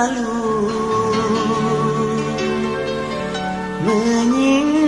selalu menyintai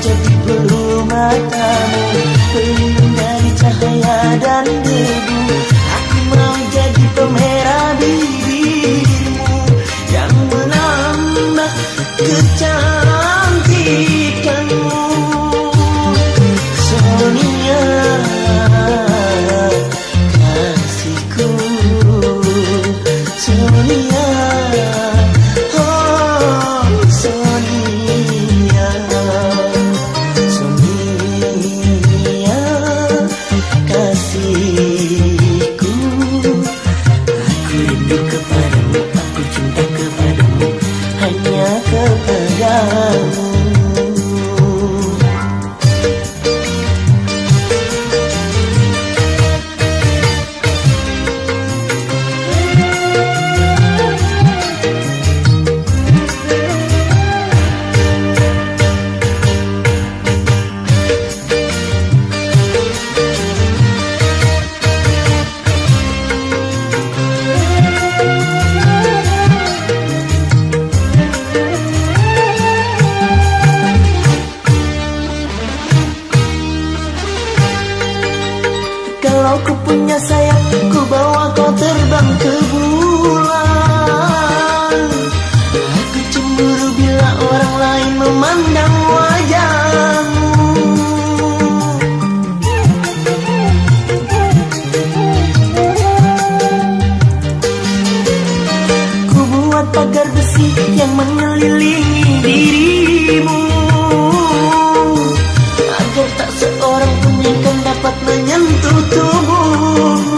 jadi bulu matamu. Pelindung dari cahaya dan debu. Aku mau jadi pemerah bibirmu Yang menambah kecantikanmu. Sonia kasihku Sonia punya sayap Ku bawa kau terbang ke bulan. Aku cemburu bila orang lain memandang wajahmu. Ku buat pagar besi yang mengelilingi dirimu dapat menyentuh tubuhmu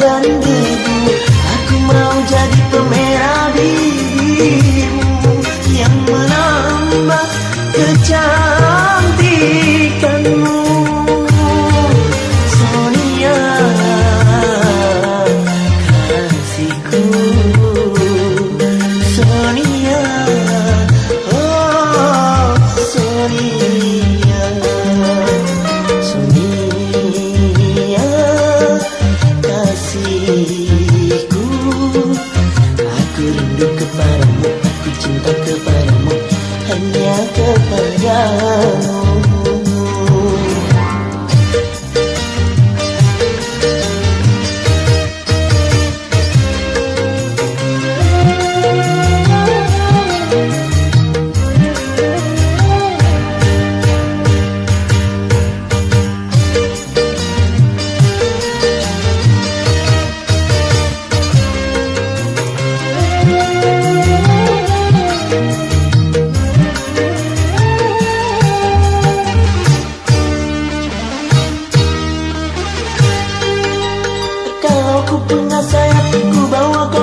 dan debu Aku mau jadi pemerah bibirmu kepanjanganmu aku punya sayap ku bawa kau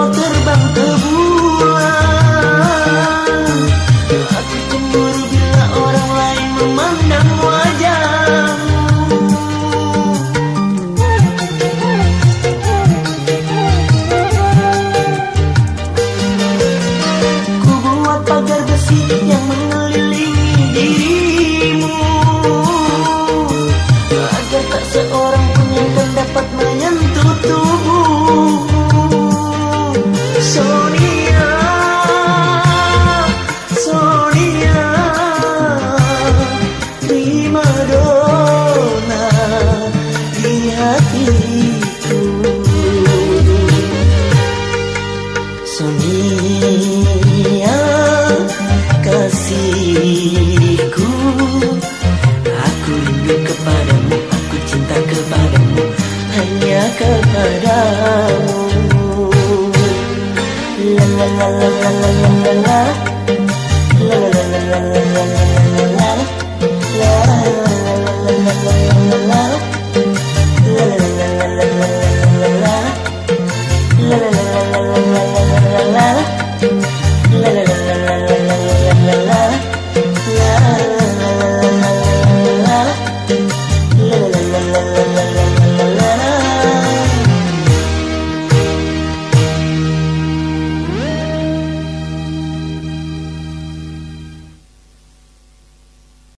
la la la la